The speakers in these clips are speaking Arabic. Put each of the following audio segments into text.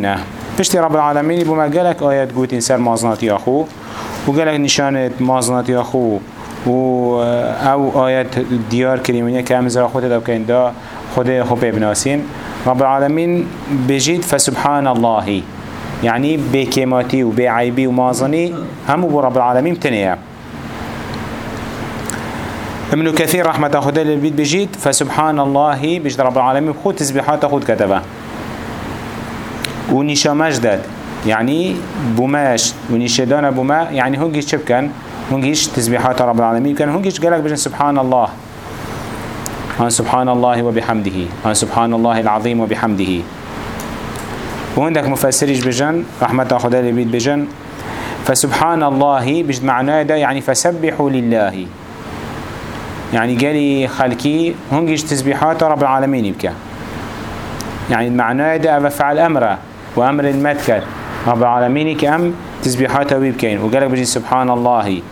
تمسونه پشتی رب العالمین بما گلک آیت گوتین سر مازناتی آخو. و گلک نشانت مازناتی آخو. و أو آیت دیار کریمونیه که همزر خود دو کن دا خود خوب بناسین رب العالمين بجيد فسبحان الله يعني بكيماتي وبعيبي ومازني هم بو رب العالمين تنيا ابن كثير رحمة خدا للبيت بجيد فسبحان الله بجد رب العالمين خود تسبيحات خود كتبه ونشا مجدد يعني بوماش ونشدان بوما يعني هنجيش شبكن هنجيش تسبيحات رب العالمين كان هنجيش قالك بجن سبحان الله. عن سبحان الله وبحمده عن سبحان الله العظيم وبحمده. وعندك مفسرش بجن رحمة خدا لبيت بجن. فسبحان الله بجد معناه ده يعني فسبحوا لله. يعني قالي خلقي هنجيش تسبيحات رب العالمين يبكى. يعني المعنى ده فعل أمره. وأمر المتكر رب العالمين كأم تسبيحاته ويبكين. وقالك بجي سبحان الله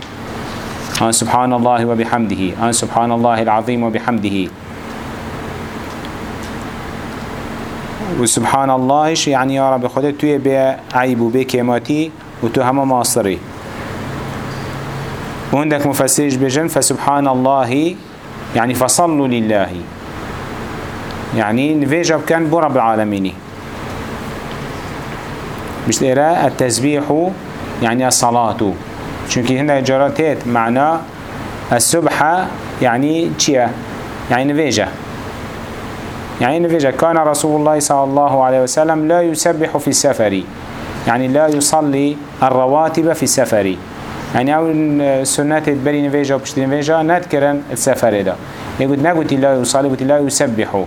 عن سبحان الله وبحمده. عن سبحان الله العظيم وبحمده. وسبحان الله يعني يا رب؟ خدك توي بعيب وبكيماتي وتو هما ماصري وعندك مفسرش بجن فسبحان الله يعني فصلوا لله. يعني نفيجب كان برب العالمين مش إراء التسبيح يعني الصلاة. چونك هنا جراتات معنى السبحة يعني چيا؟ يعني نفيجة. يعني نفيجة. كان رسول الله صلى الله عليه وسلم لا يسبح في السفر. يعني لا يصلي الرواتب في السفر. يعني أو سنة تبري نفيجة وبشتي نفيجة نذكرن السفر ده. يقول نقول لا يصلي قلت لا يسبح.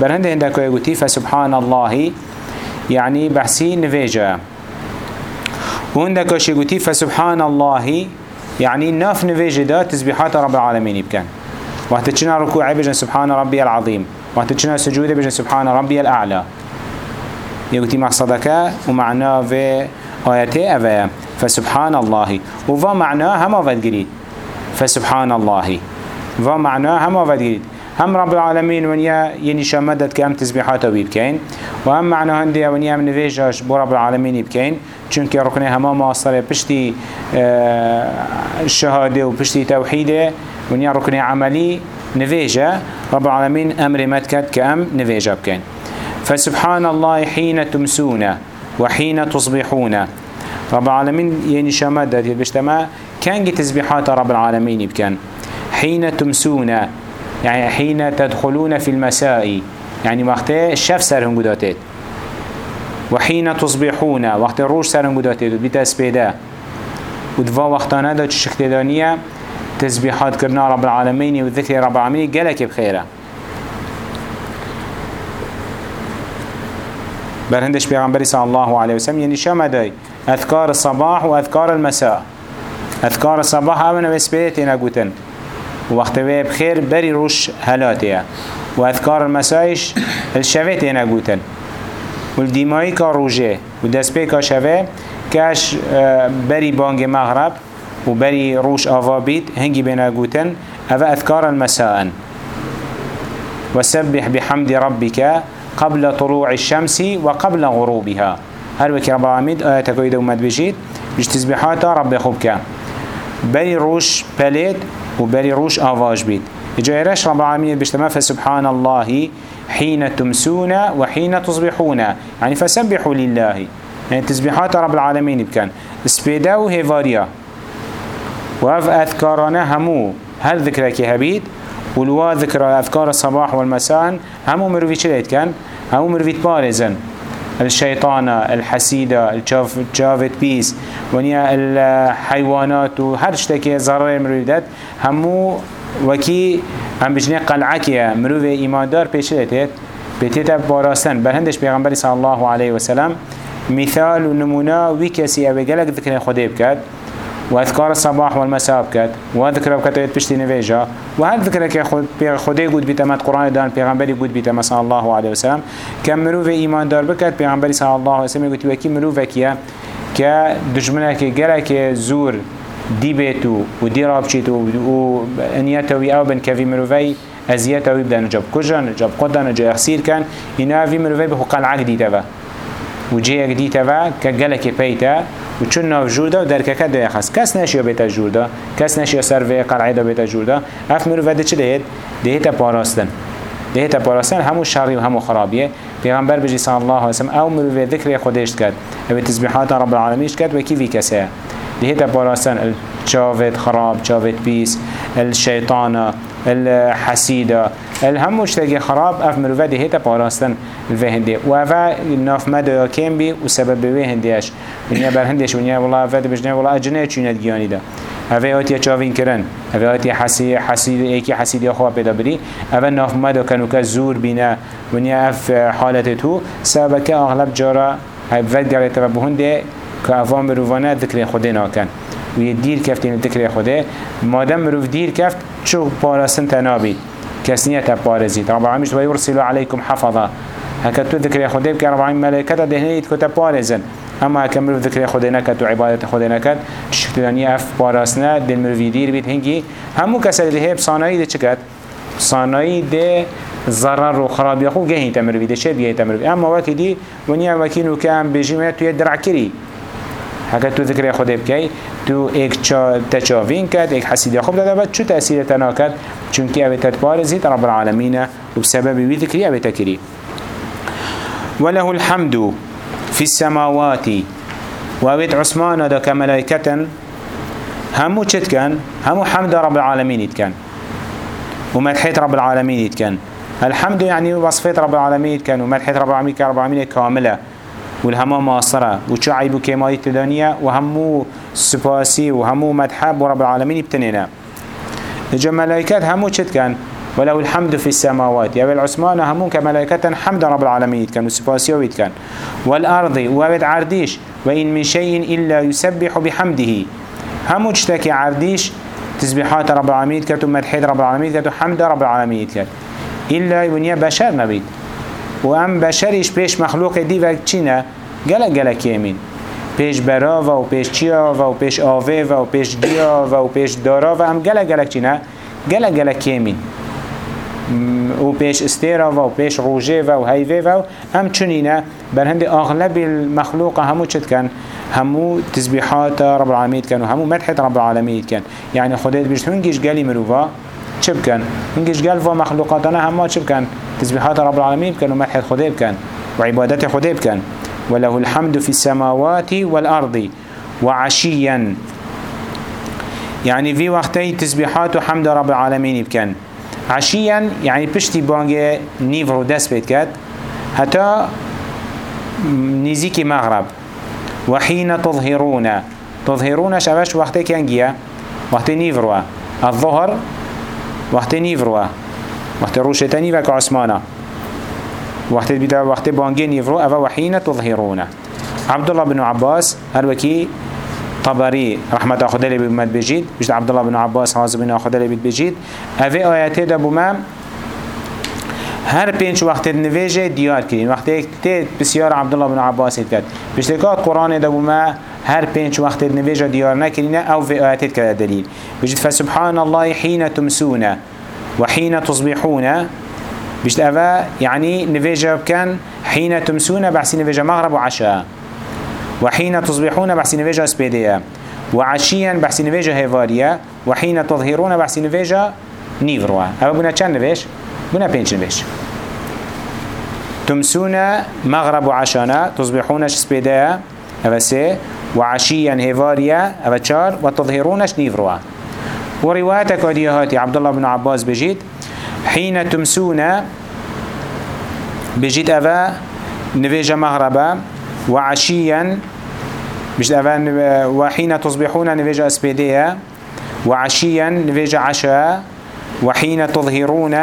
برهند هندك يقول فسبحان الله يعني بحسي نفيجة وعندك شيء فسبحان الله يعني ناف نفيجة دا تسبيحات رب العالمين بكان وقت تشنا ركوع بجن سبحان ربي العظيم وقت تشنا سجود بجن سبحان ربي الأعلى يقول مقصدك ومعناه في آياته أفا فسبحان الله وفا معناه هما فدقريد فسبحان الله وفا معناه هما فدقريد هم رب العالمين ونيا يني شمدت كام تسبيحاته بيبكين وهم معنى هندي ونيا من نفيجاش بو رب العالمين يبكين چونك ركنه هما ماصره بشتي الشهاده وبشتي توحيدة. ونيا ركنه عملي نفيجا رب العالمين أمر متكت كأم نفيجا بكين. فسبحان الله حين تمسون وحين تصبحون. رب العالمين يعني شمدت بشتما. كان تسبيحات رب العالمين بكين حين تمسون يعني حين تدخلون في المساء يعني وقت الشف سرهم قداتت وحين تصبحون وقت الروش سرهم قداتت بتسبيدا ودفا وقتانا دا تشكتدانية تسبيحات كرنا رب العالمين وذكر رب العالمين قالك بخيره برهندش بيغمبري صلى الله عليه وسلم يعني شمداي أذكار الصباح وأذكار المساء. أذكار الصباح أولا بسبيتنا قوتن وقت وی بخیر بری روش هلاتیه و اذکار المسایش الشوه تینا گوتن. و الدیمایی که روژه. و دست پی که شوه کش بری بانگ مغرب و بری روش آوا بید هنگی بینا گوتن. أو اذکار المساء وسبح بحمد ربك قبل طلوع الشمس وقبل غروبها. هل وكي رب العالمين آيات كويدة ومد بجيد بيش تسبيحات رب خوبك بری روش پلید و بری روش آواج بید. جایرش رب العالمين بيشتما فسبحان الله حين تمسون وحين تصبحون. يعني فسبحوا لله. يعني تسبيحات رب العالمين بكان سبيدا وهيفاريا وهف أذكارنا همو. هل ذكرك هبيد ولوا ذكر أذكار الصباح والمساء همو مروفي شليت كان همو مروفي بارزن الشيطانة الحسيدة الجافت بيس ونيا الحيوانات وهر شتكي ضرر مروفيدات همو وكي هم بجنه قلعكي مروفي إيمان دار بيشلتت بيتيتا باراستن. برهندش بيغنبري صلى الله عليه وسلم مثال ونمونا ويكسي أبي قلق ذكر خده بكات وأذكار الصباح والمساء بكت وذكر بكت بشتي نفيجا وهل ذكر که خود خدای گود بیت مت قرآن دان پیغمبری گود بیت ما صلی الله علیه وسلم کم مروف ایمان دار بکت پیغمبری صلی الله علیه وسلم گوتی وکی مروف دشمنه که گره که زور دی بیتو و دی راب چیتو و انیتوی أو بن کوی مروفی ازیتوی بدن جاب کجا جاب قدن جا اخسیر کن اینا وی مروفی به قلعه دیده و جه یک دیتا و چون ناف جوردا و درکه که دوی خست کس نشیا بیتا جوردا کس نشیا سر و قلعه دا بیتا جوردا اف مرو وده چه دهید؟ دهیتا پاراستن. دهیتا پاراستن همو شری و همو خرابیه پیغمبر بجی صلی الله علیه وسلم أو مرو ذکر خودش کرد. أو تسبیحات رب العالمینش کرد و کیوی کسه دهيتا باراسن الشافت خراب شافت بيس الشيطانة الحسيدة. الهم مشتاقي خراب اف مروفا دهيتا باراسن الفهندي وافا ناف مدى كيم بي وسبب بهنديش ونيا برهنديش ونيا والله فاد بجنيا والله اجنه چونت گياني ده اوه آتیا چاوین کرن. اوه آتیا حسید حسید ایکی حسید یا خواه پیدا بری. اوه ناف مدو کنو زور بینه. ونیا اف حالت تو. سبب آغلب جارا ود گره و بهنده که افان مروفانه ذکر خود ناکن. و یه خوده. مادم مروف دیر کفت. چو پارستن تنابید کس نیت پارزید رب العالمین و یرسلو علیکم حفظا هکا تو ذکر خوده بکر رب العالمین ملکت دهنید کتا پارزن أما هکا مروف ذکر خوده نکد و عبادت خوده نکد شکلانی أف پارستنه دل مروفی دیر بید هنگی همو کسی ده بصانایی ده چکد صانایی ده ضرر و خرابی خو گهی تمروی ده چه بیه تمروی أما وکینو که هم بجیمه توی درع کری هکه تو ذکر خود بکی تو ایک تچاوین کد ایک حسیدی خوب داده بعد چو تأثیر تنا کد چونکه اوه تتبارزید رب العالمین و بسبب وی ذکری اوه تکری وله الحمد في السماوات وابد عثمان دا كملائكة همو چت كان همو حمد رب العالمين يتكن ومدحيت رب العالمين يتكن الحمد يعني وصفيت رب العالمين يتكن ومدحيت رب العالمين كرب العالمين كاملة والهما ماصرة وشو عيبو كماي تدانية وهمو سپاسي وهمو مدحب ورب العالمين ابتنينا نجا ملائكات همو چت كان ولو الحمد في السماوات. يا العثمان همون كملائكة حمد رب العالمين كان وسباسي ويت كان والأرض وابد عرديش وإن من شيء إلا يسبح بحمده. همو تشتكي عرديش تسبيحات رب العالمين كتو مدحيد رب العالمين كتو حمد رب العالمين كتو إلا يبنيا بشر نبيت و ام بشریش پیش مخلوق دی و چینه؟ گله گله کیمین پیش برا و پیش چیا و پیش آوه و پیش گیا و پیش دارا و ام گله گله چینه؟ گله گله کیمین و پیش استیرا و پیش روژه و هیوه و هم چنینه بر هند اغلب المخلوق همو چد کن همو تسبیحات رب العالمین کن و همو مدحت رب العالمین کن یعنی خودت بیشت هنگیش گلی مروفا چه بکن؟ هنگیش گل و مخلوقاتنا همه چه بکن؟ تسبيحات رب العالمين بكن ومدحة خده بكن وعبادة خده بكن وله الحمد في السماوات والأرض وعشيا. يعني في وقتي تسبيحات وحمد رب العالمين بكن عشيا يعني بشتي بانجي نيفرو دس بيت كات. حتى نزيكي مغرب. وحين تظهرون. تظهرون شبش وقتي كان وقت نيفرو الظهر وقت نيفرو وقت روشتني وك عثمانا وقت بدا وقت بانجين يفرو أفا وحين تظهرون عبد الله بن عباس هل وكي طبري رحمة أخذ لي بمد بجيد بجد عبد الله بن عباس هازم بن أخذ لي بجيد أفي آياته دا بما هر پنج وقت نویجه دیار کردین وقتی تی بسیار عبدالله بن عباس کرد. بشتکات قرآن دا بما هر پنج وقت نویجه دیار نکردین أو في آیاتت کرده دلیل. بجد فسبحان الله حين تمسونه. وحين تصبحون بيشت أفا يعني نفيجا كان حين تمسون بحسي نفيجا مغرب وعشاء. وحين تصبحون بحسي نفيجا سبيدية وعشيا بحسي نفيجا هيفاريا وحين تظهرون بحسي نفيجا نيفروا. أفا بنا كان نفيج بنا بينش نفيج تمسون مغرب وعشانا تصبحونش سبيدية أفا سي. وعشيا هيفاريا أفا چار. وتظهرونش نيفروا. وروايتك وديهاتي عبد الله بن عباس بجيت. حين تمسون بجيت أفا نفيج مغربا وعشيا بجيت أفا وحين تصبحون نفيج أسبيدية وعشيا نفيج عشاء وحين تظهرون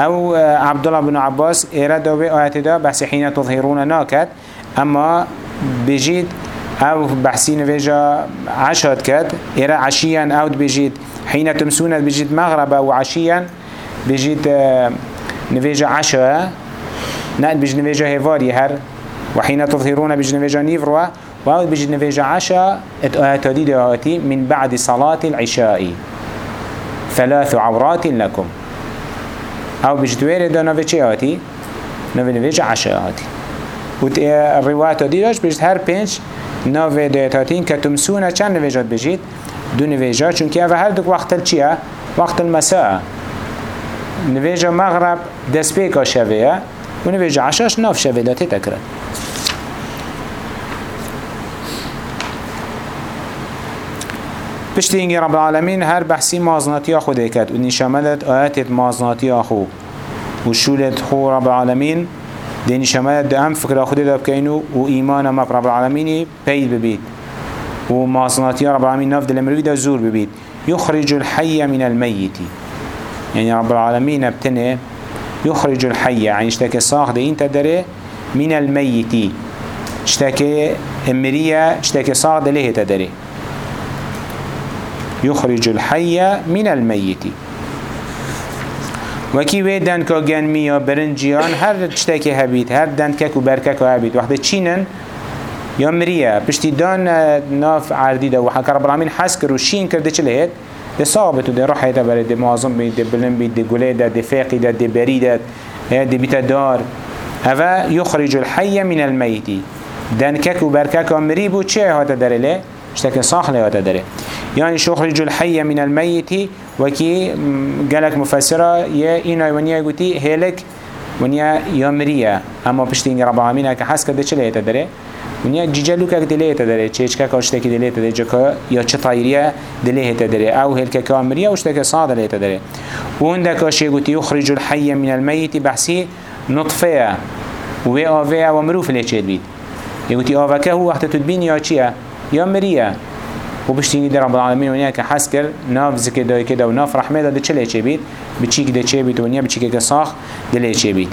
أو عبد الله بن عباس إرادوا بآيات دا بحث حين تظهرون ناكت. أما بجيت أو بحثي نفيجا عشاد كت إرا عشيا أو بجيت حين تمسون بجيت مغربا وعشيا بجيت نفيجا عشاء نقل بجيت نفيجا هيفاري هر. وحين تظهرون بجيت نفيجا نيفروا وأو بجيت نفيجا عشاء اتأتدي دهاتي من بعد صلاة العشاء. ثلاث عورات لكم. أو بجيت ويرد نفيجا هاتي نفيجا عشاء هاتي و الروايات دي داشت بجد هر پنج ناوه دهتاتين كتمسونه چند نویجات بجید دو نویجات چونکه اوه هر دو وقت چیه؟ وقت المساء نویجا مغرب دست پیکا شوه و نویجا عشاش ناف شوه داتی تکرد پشتی اینگه رب العالمین هر بحثی مازناتی خوده کرد. و نشامدت آیت مازناتی خو. و شولت خو رب العالمین دی نشامدت ده هم فکر خوده داب کینو و ایمان ما رب العالمینی پید ببید. و مازناتی رب العالمین ناف دل مروی ده زور ببید. يخرج الحي من الميت يعني رب العالمين ابتنى يخرج الحي يعني اشتكي صاخ ده انت داره من الميت اشتكي امرية اشتكي صاخ ده ليه تدري يخرج الحي من الميت وكي وي دنكا جنميا برنجيان هر تشتكي هبيت هر دنكك وبركك هبيت وقت تشينن يا مريا بشتي دان ناف عردي ده وحكى رب العالمين حس كر وشين كر ده چلهت ده صابت ده روح هيدا برد ده معظم بيت ده بلن بيت ده قلي ده ده فاقي ده ده بري ده ده بيت دار. هذا يخرج الحي من الميت دنكك وبركك مري بو چه هذا داره له؟ اشتكي صاح له هذا داره يعني يخرج الحي من الميت؟ وكي قالك مفسرة يا إنا ونيا قلتي هلك ونيا يا مريا أما بشتين رب العالمين كحس كده چله هذا داره ونیا جیجلو که دلیه تداره چیچکه کاشته که دلیه تداره جکا یا چه أو هلکه کامریه وشته که صاد دلیه تداره و اون الحی من المیت بحثی نطفه و آوه و مروف لی چید بید یگوتی آوه که هو وقت تدبین یا چیه یا مریه و بشتینی در رب العالمین ونیا که حس کر ناف ذکر دای که و ناف رحمه داده چه لی چه بید بچیک ده چه بید ونیا بچیک که ساخ دلیه چه بید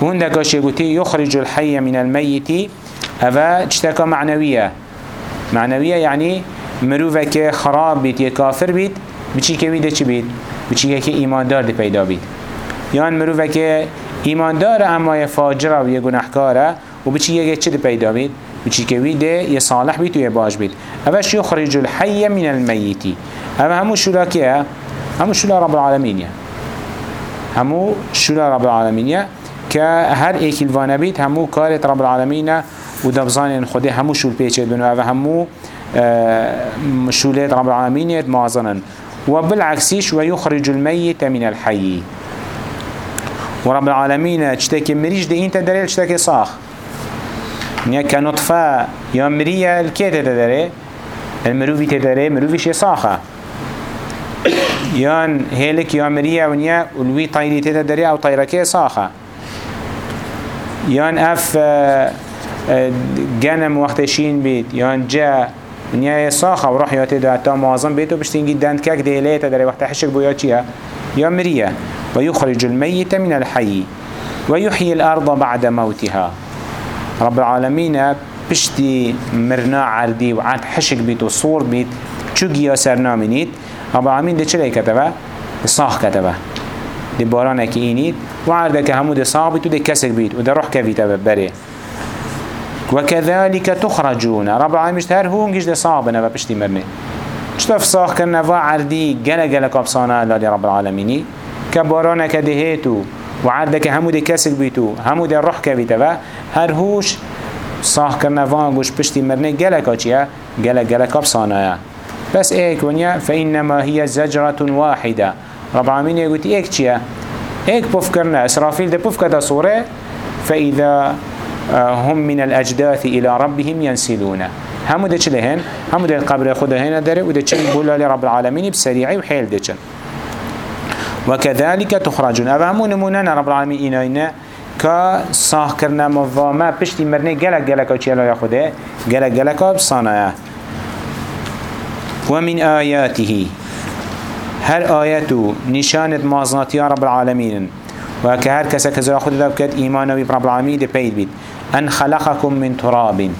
و اون کاشی گوتی یخرج الحی من المیتی هذا تشتكى معنوية معنوية يعني مروفة که خراب بيت يا كافر بيت بچی که ویده چی بید؟ بچی که ایماندار دی پیدا بید یان مروفه که ایماندار اما یه فاجره و یه گناهکاره و بچی که چی دی پیدا بید؟ بچی که ویده یه صالح بید و یه باش بید اوش یخرج الحی من المیتی اوه همو شولا که همو شولا رب العالمین همو شولا رب العالمین که هر ایکی الوانه بید همو کارت رب العالمین و دبزان خود همو شول پیچه بنو. و همو شولات رب العالمين معظنا وبالعكسيش ويخرج الميت من الحي ورب العالمين تشتكي مريج دي انت دليل تشتكي صاخ يعني كنطفة يا مريا الكيت تدري المروفي تدري مروفي شي صاخة يان هيلك يا مريا ونيا ولوي طيري تدري أو طيركي صاخة يان اف جنم وقت شين بيت يان جا نيا ساخة وروح ياتي ده تا معظم بيت وبشتين جدا كاك ديليتا داري وقت حشك بويا چيا يا مريا ويخرج الميت من الحي ويحيي الأرض بعد موتها. رب العالمين بشتي مرنا عردي وعاد حشك بيت وصور بيت يا سرنامنيت رب العالمين ده چلي كتبه؟ صاخ كتبه. دي بارانك إينيت. وعردك همو دي صاخ بيت ودي كسك بيت وده روح كفيته بريه وكذلك تخرجون. رب العالمين هر هون جيش ده صعبنا وبشتي مرني شتف صاح كنا وعردي جل جل كابصانا لدي رب العالمين كبارانا كدهيتو وعردك همو دي بيتو. همو دي الروح كبيتا هر هوش صاح كنا وانگوش بشتي مرني جل كاتيا جل جل كابصانا بس ايك ونيا فإنما هي زجرة واحدة. رب العالمين يقول ايك چيا ايك بفكرنا اسرافيل ده بفكرة صورة فإذا هم من الأجداث إلى ربهم ينسلون. همو ده چلهن همو ده القبر خدا هنا داره وده چل بولا لرب العالمين بسريعي وحيل ده چل وكذلك تخرجون. أبا همو نمونان رب العالمين إناينا كا صاح کرنا مظاما پشتی مرنه گلک گلکا چیلا یا خوده؟ گلک گلکا بصانایا ومن آياته هر آياته نشانة مازناتي رب العالمين وكهر كسا كزا خود داب كد إيمان رب العالمين دي بيد بيد أن خلقكم من تراب.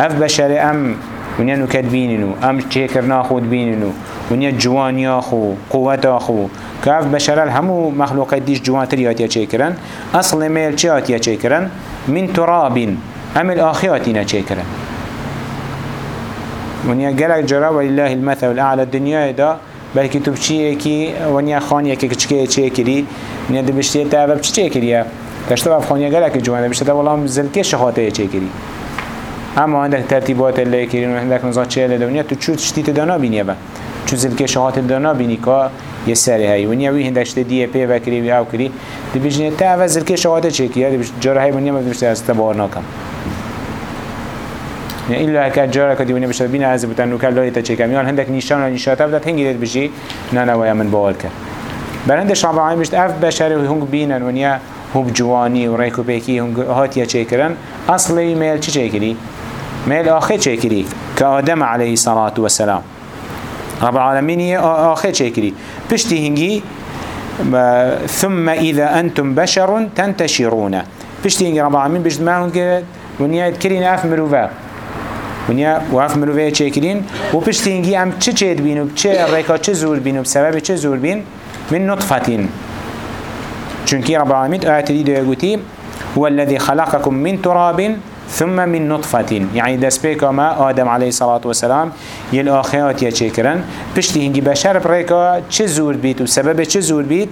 أف بشر أم ونيا نكدبيننو أم تشيكر ناخد بيننو ونيا جوان ياخو قوة أخو كاف بشر الهمو مخلوقات ديش جوان تريات يا تشيكرن أصل ميل تشيات يا تشيكرن من تراب أم الآخياتنا تشيكرن ونيا قالك جرا ولله المثل الأعلى الدنيا دا بلكي تبشي كي ونيا خان يكي كتشكي تشيكري ونيا دبشتي تابب تشيكريا تشتغل افخانيا قالك الجمعة بشتا والله زلكي شخاته چه كري اما عندك ترتيبات اللي كرين وعندك نظام چه لدونيا تو چو تشتيت دانا بينيا با. زلكي شخاته دانا بيني كا يساري هاي ونيا وي هندك شتا دي بي وكري وي أو كري دي بيجني تا اول زلكي شخاته چه كري دي جاره هاي ونيا ما بيشتا استبار ناكم يعني إلا هكا جارة كدي ونيا بشتا بينا عزب تنو كلا يتا چه كم يان هندك نيشان ونيشاتا بدات هنگي دي بجي نانا ويا من بوال كر برند شعب عایم مشت اف بشری و هنگ بینن ونیا هوب جوانی و ریکو پیکی هنگ هاتیا چه کرن. اصلی میل چه چه کری؟ میل آخه رب العالمین آخه چه؟ پشتی هنگی ثم إذا أنتم بشر تنتشرون. پشتی هنگی رب العالمین بجد ما هنگ ونیا کرین اف مروفا ونیا و اف مروفا چه کرین؟ و پشتی هنگی هم چه چه بینو چه ریکا چه زور بینو بسبب چه زور بین؟ من نطفة چونكي رب العالمين آيات دي يقولي هو الذي خلقكم من تراب ثم من نطفة. يعني دست ما آدم عليه الصلاة والسلام يل آخيات يشكرن بشتي هنگي بشر بريكا چه زور بيت وسبب چه زور بيت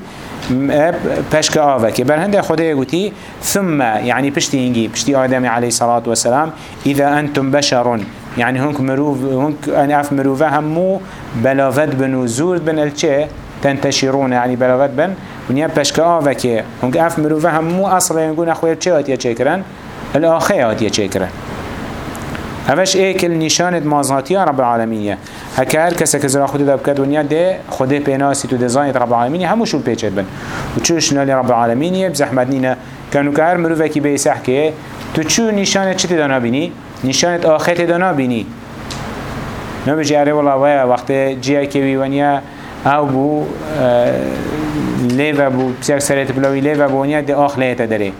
بشك آوك بل هنده خده يقولي ثم يعني بشتي هنگي بشتي آدم عليه الصلاة والسلام إذا أنتم بشر يعني هنك مروف هنك أنا أف مروفة همو بلافت بنو زور بن الچه تنتشرون يعني بلاغت بن. ونیا پشک آوه که هنگ اف مروفه همو أصلا ينقون اخويا چه آتیا چه کرن؟ الاخه آتیا چه کرن هفش ایکل نشانت مازناتی رب العالمینیه هکه هر کسی که زرا خود دب کرد ونیا ده خود پیناسی تو دزاینت رب العالمینی همو شول پیچت بن و چوش نالی رب العالمینیه بزحمت نینه کنو که هر مروفه کی بیسح که تو چو نشانت چه دانا بینی؟ نشانت آخرت دانا بینی نبجی اره والله وقت جیه که ویونیه أو بو لیو بو بسیار سریت بلاوی لیو بو ونیا ده آخ لیتا داره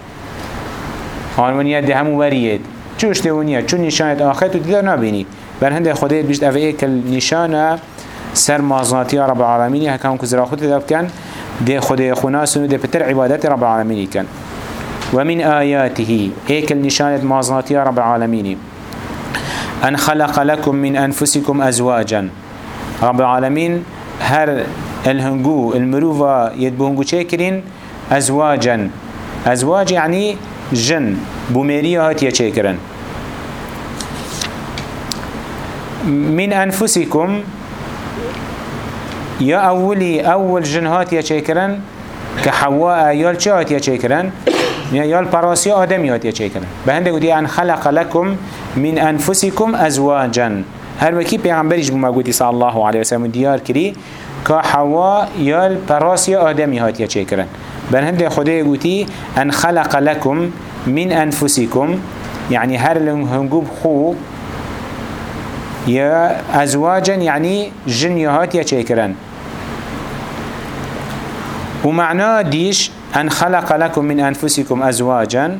آن ونیا ده همو ورید چوش ده ونیا چون نشانت آخر تو دیده نبینی. بر هنده خودت بیشت اوه ایک نشانه سر مازناتی رب العالمینی هکام کزرا خود دب کن ده خود خناسونو ده پتر عبادت رب العالمینی کن. ومن آياته ایک نشانت مازناتی رب العالمینی. أن خلق لكم من أنفسكم أزواجا. رب العالمين هر الهنجو المروفا يدبهنجو چكرين أزواجا. أزواج يعني جن بوميريا هاتيا چكرن من أنفسكم يا أولي أول جن هاتيا چكرن كحواء يال چه هاتيا چكرن يال براسي آدمي هاتيا چكرن بهنده قدي أن خلق لكم من أنفسكم أزواجا. هر وكي پیغمبرش بما قوتي صلى الله عليه وسلم ديار كري که حوا یال پراسی آدمی هاتیا چه کرن. بل هنده خدا قوتي ان خلق لكم من انفسكم يعني هر هنگوب خو يا ازواجا يعني جنيهات يا چه ومعنى ديش ان خلق لكم من انفسكم ازواجا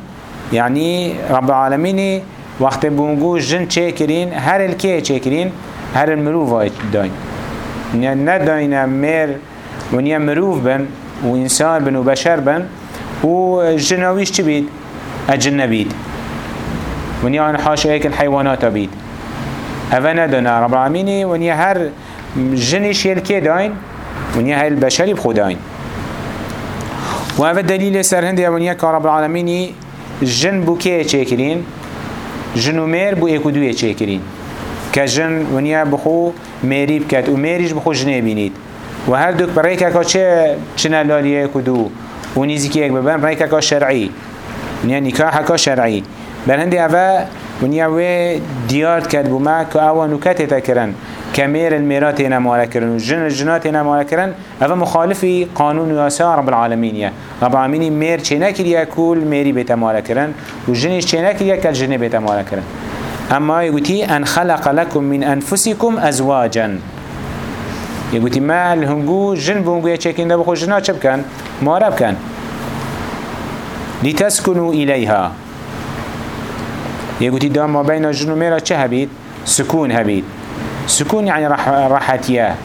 يعني رب العالمين وقت بونگو جن چه هر الكي چه هر المروف داين ونیا نداینه مر ونیا مروف بن و انسان بن و بشر بن. و جناویش چی بید؟ اجن بید ونیا آن حاش ایک الحيوانات بید. اوه ندانه رب العالمینی ونیا هر جنش یلکی داین ونیا هر البشری بخوداین و اوه دلیل سر هنده ونیا که رب العالمینی جن بو که چه کرین؟ جن و مر بو ایکو دوی چه کرین که جن ونیا بخو میری بکد و میریش بخو جنه بینید و هر دوک برای که چه چنه لالیه کدو و نیزی که ببن برای که شرعی. ونیا نکاح که شرعی. بر هندی اوه ونیا و دیارد کد بوما که اوه نکت تکرن كمير الميرات هنا كرن وجن الجنات هنا موالا كرن هذا مخالف قانون واسع رب العالمين رب العالمين مير چنا كريا كل ميري بيتا موالا كرن وجنش چنا كريا كل جنة بيتا موالا كرن أما يقولي أن خلق لكم من أنفسكم أزواجا. يقولي ما الهنجو جن بونجو يشكين ده بخو جنا شب كان مارب كان لتسكنوا إليها يقولي ده ما بين الجن وميرا چه هبيت؟ سكون هبيت. سكون يعني رح راحتيا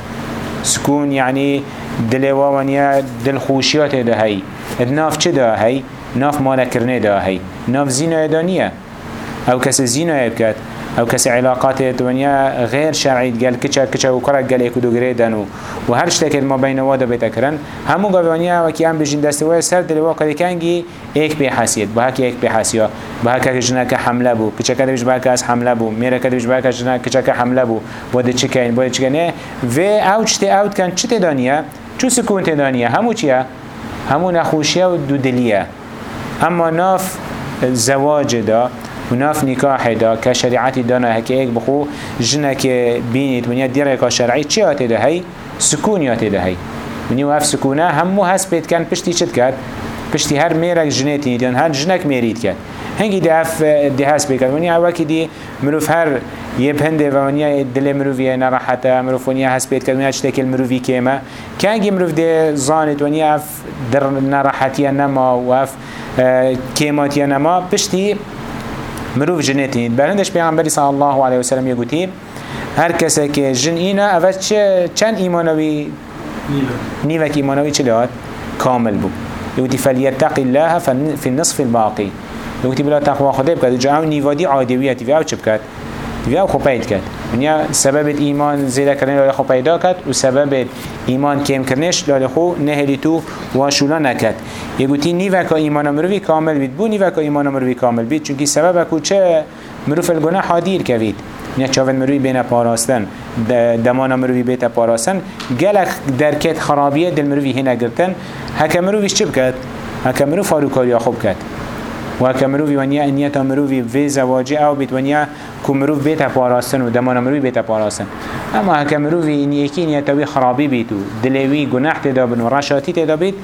سكون يعني دلواوانيا دل خوشيات ده هي ناف چه ده هي ناف مالا کرنه ده هي ناف زينه دانيه أو کس زینا بکد أو کسی علاقات دنیا غیر شرعی گل کچا کچا و کرک گل اکو دو گریدن و و هر شتکت ما بین وادا بیتا کرن همون گوانیا وکی هم بجین دسته وای سر دلوا کدی کنگی ایک به حسیت با هک ایک به حسیا با هک جنک حملة بو. کچا کدی بج باک از حملة بو. میره کدی بج باک جنک کچا که حملة بو. بود چکین بود چکنه و تی اوت کن چه دانیا چو سکون تی دانیا همو چیه همو نخوشیه و دو دلیه أما ناف زواج دا و ناف نکاح دا که شریعتی دانا هکی ایک بخو جنک بینید ونیا دیره که شرعی چی آتی ده هی؟ سکونی آتی ده هی. ونی و اف سکونه همو هست بید کن پشتی چد کرد؟ پشتی هر میرک جنیتی دیدن هر جنک میرید کرد هنگی ده اف ده هست بید کرد ونی اوکی دی مروف هر یه پنده و ونیا دل مروفی نراحته مروف ونیا هست بید کرد ونیا چتک المروفی کیمه که هنگی مروف ده زانت ونیا اف در نراحتی نما و اف کیماتی نما پشتی مروف جنتين برندش پیغمبری صلی الله علیه وسلم یگوتی هر کسی که جن اینا اول چه چند ایمانوی؟ نیوک ایمانوی چه داد؟ کامل بود. یگوتی فلیتق الله فی النصف الباقی. یگوتی بلا تقوی خدا بکد جا أو نیوادی عادویتی و أو چه بکد و أو خوبید کرد. ونیا سبب ایمان زیده کردن لاله خو پیدا کرد و سبب ایمان کم کردنش لاله خو نهلی تو واشولا نکرد یه گوتی نیوه که ایمان مروی کامل بید بو نیوه که ایمان مروی کامل بید چونکی سبب اکو چه مروف الگناه حادیر کوید نه چاون مروی بین پاراستن دمان مروی بیت پاراستن گلک درکت خرابیه دل مروی هنه گرتن هکه مرویش چه بکد؟ هکه مرو فاروکاریا خوب کرد و که مروی ونیا انیت مروی وی زواجه آو بیت ونیا که مروی بیت پاراستن و دمان مروی بیت پاراستن اما هکه مروی این یکی نیتوی خرابی بیتو دلوی گناه تدا بن و رشاتی تدا بیت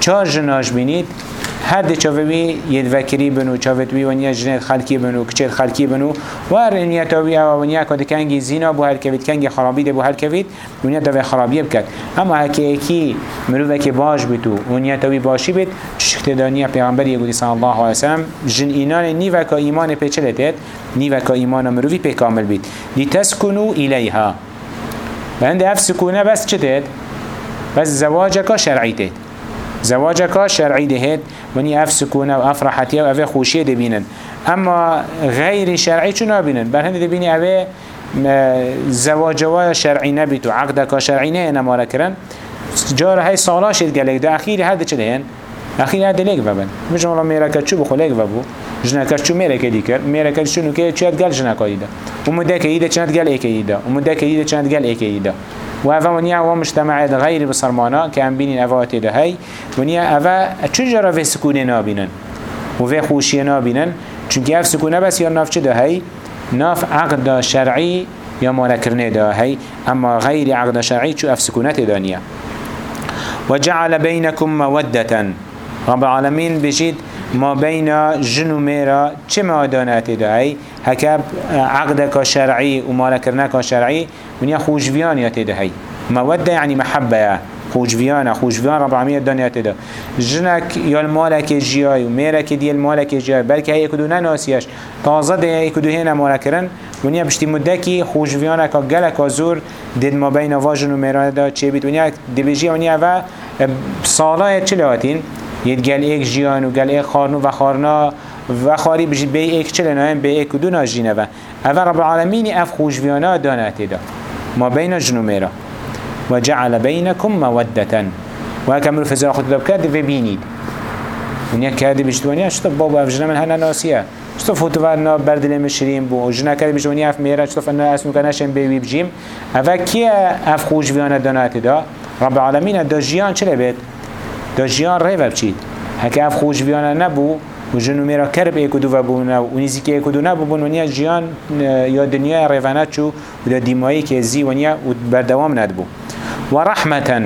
چار جناش بینید هر ده چاوی ید وکری بنو چاوت وی ونیا جنت خلکی بنو کچه خلکی بنو. و هر نیتاوی او ونیا کد کنگی زینا بو هر کوید کنگی خرابی ده بو هر کوید ونیا دو خرابی بکد اما هکی اکی مروه که باش بیتو ونیا تاوی باشی بیت چشکت دانیا پیغمبر یگودی صلی الله علیه وسلم جن اینان نی وکا ایمان پیچلتت نی وکا ایمان مروی پی کامل بیت. لتسکنو الیها هنده اف سکونه بس چه بس زواجك شرعي تهد زواجك شرعي دهد وني اف سكونة و اف راحتية و اف خوشية دبينن. أما غير شرعي چو نابينن بر هنده دبيني اوه زواجوا شرعي نبيتو عقدك شرعي نه نمارا کرن جار هاي صالاش اتگلك ده أخير هده چه دهن؟ أخير هده لك ببن مش والله ميرا كتشو بخو لك ببو ميرا كدي كر. ميرا كد شنو كي چيت قال جنكا يدا؟ ومده كيدا چند قال ايكا يدا؟ ومده كيدا چند قال ايكا يدا؟ و اوه ونیا و مجتمع غیر بسرمانا که هم بینین اوه تیده هی. ونیا اوه چجورا و سکونه نابینن؟ و و خوشی نابینن؟ چونکه اف سکونه بس یا ناف چه ده هی؟ ناف عقد شرعی یا مالا کرنه ده هی. اما غیر عقد شرعی چو اف سکونت دانیه. وجعل بينكم مودة رب العالمين بجد ما بين جن و ميرا چه مادانات دهي هكاب عقدك شرعي وما لكرناك شرعي من يا خوشفيان يتدهي مودة يعني محبة خوشفيان خوشفيان رب العالمين دنيا تدا جنك يا المالك جياي وميرك دي المالك جياي بلكي هي كدو ناسيش تازه ده هي كدو هنا مالكرن ونیا بشتی مده کی خوشویانه که گلک زور دید ما بین واجن و میرانه دا چه بید ونیا دی بجی ونیا و سالای چه ید گل ایک جیان و گل ایک خارنو و خارنا و خاری بجید به ایک چل نایم به ایک دو ناجینه و اول رب العالمین اف خوشویانا داناتی دا ما بین جنومیرا و جعل بینکم مودتا و هکم فزر خود دب کرد و بینید ونیا کردی بجدوانیا شتا بابا افجنا من هنه ناسیه شتا فوتوارنا بردل مشریم بو جنا کردی بجدوانیا اف میرا شتا فنا اسمو کنشن بیوی بجیم اول کیه اف خوشویانا داناتی دا رب العالمین دا جیان چلی بید دا جیان ریوه بچید هکه اف خوش بیانه نبو و جنو میرا کرب ایکو دو بونه و نیزی که ایکو دو نبو بون ونیا جیان یا دنیا ریوانت چو و دا دیمایی که زی و بردوام ندبو. و رحمتا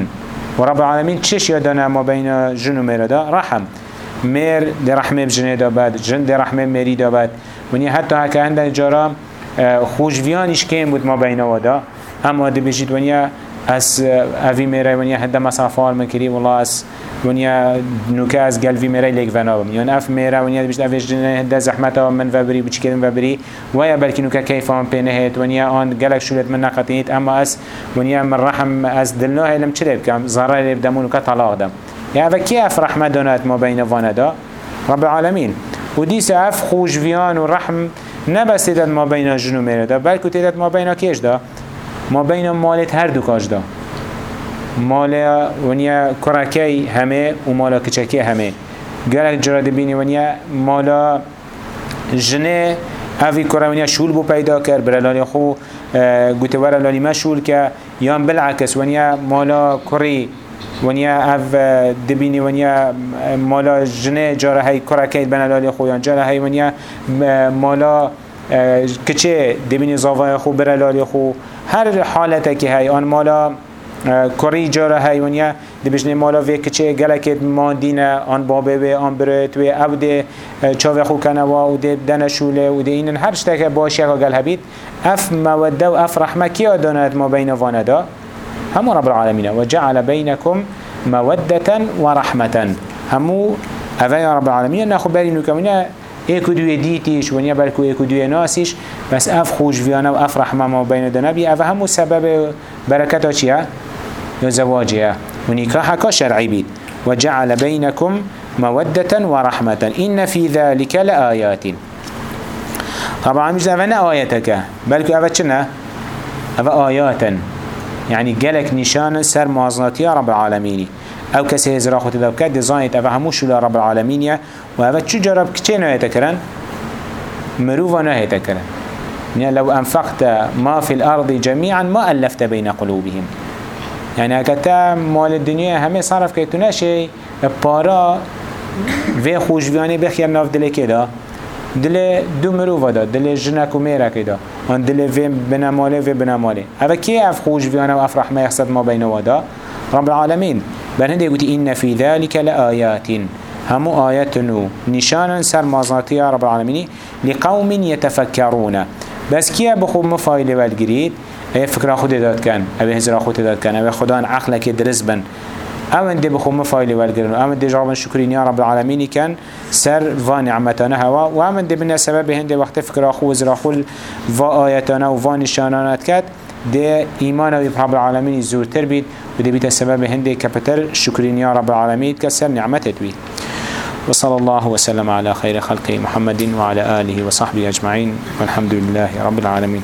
و رب العالمین چش یادانه ما بین جنو میرا دا؟ رحم. میر دی رحمه بجنه دا بد جن دی رحمه میری دا بد ونیا حتی هکه هنده جارا خوش بیانش کم بود ما بین ودا اما دی بجید ونیا از اوی میره ونیا هده مسافار مکری والله از ونیا نوکه از گلوی میره لیک ونابم یعنی اف میره ونیا بیشت اویش هده زحمت من وبری بچی کردن وبری. ویا بلکی نوکه کیف آن پینه هت ونیا آن گلک شولت من نقطینیت اما از ونیا من رحم از دلنا علم چه بکم ضرر بدمون که طلاق دم. یا اوه کی اف رحمت دانات ما بین واندا رب العالمین. و دیس اف خوش ویان و رحم نه بس تیدت ما بین جنو میره دا بلکه تیدت ما بین کیش دا؟ ما بین مالت هر دو کاش دا مال ونیا کرکی همه و مال کچکی همه. گرک جراد بینی ونیا مالا جنه اوی کرا ونیا شول بو پیدا کرد برلالی خو گوته لالی ما شول که یان بالعکس ونیا مالا کری ونیا اف دبینی ونیا مالا جنه جاره های کرکید بنلالی خو یان جاره های ونیا مالا کچه دبینی زاوای خو برلالی خو. هر حالته که های آن مالا کری جاره حیوانیه دی بجنه مالا وی کچه گلکت ماندینه آن بابه و آن برایت و أو دی چاوه خو کنه و أو دی دنشوله و دی اینن هر شته که باشی اگه گل هبید اف موده و اف رحمه کیا داند ما بین واندا همو رب العالمين وجعل بينكم مودة ورحمة همو أفايا رب العالمين نكمنا ايكو دوية ديتيش ونيا بالكو ايكو دوية ناسيش بس اف خوش فيانا و اف رحمة ما بين دنبي اف همو سبب بركته چيا يا زواجها ونكاحك شرعي بيت وجعل بينكم مودة ورحمة إن في ذلك لآيات طبعا مش أفنا آياتك بل أفا چنا أفا آيات يعني جلك نشان سر موازناتي رب العالمين أو كسي هزرا خود دو كد زانيت أفا هموش رب العالمين وأفا چو جرب كچه نهيتكرن مروفا نهيتكرن يعني لو أنفقت ما في الأرض جميعا ما ألفت بين قلوبهم. يعني اكتا مال الدنيا همه صرف كيتو نشي بارا في خوش بياني بخير ناف دل كده دل دو مروفا دا دل جنك و ميرا كده آن دل في بناماله في بناماله هذا كي اف خوش بيانا و اف رحمه ما بين ودا رب العالمين. بل هنده يقول إن في ذلك لآيات. همو آيات نشانا سر مازناتي رب العالمين لقوم يتفكرون. بس كي بخو مفايل والجريد أي فكرة خود داد كان أو هزرا خود داد كان أو خدان عقلك درس بن. أو انده بخو مفايل والقرن أو انده جوابا شكرين يا رب العالمين كان سر و نعمتنا هوا. و أو انده بنا سبب هنده وقت فكرة خو وزرا خو و آياتنا و و نشانانات كات ده ايمان رب العالمين زور تربيت وده بيت السبب هنده كبتر شكرين يا رب العالمين كسر نعمته بيت وصلى الله وسلم على خير خلقه محمد وعلى آله وصحبه أجمعين والحمد لله رب العالمين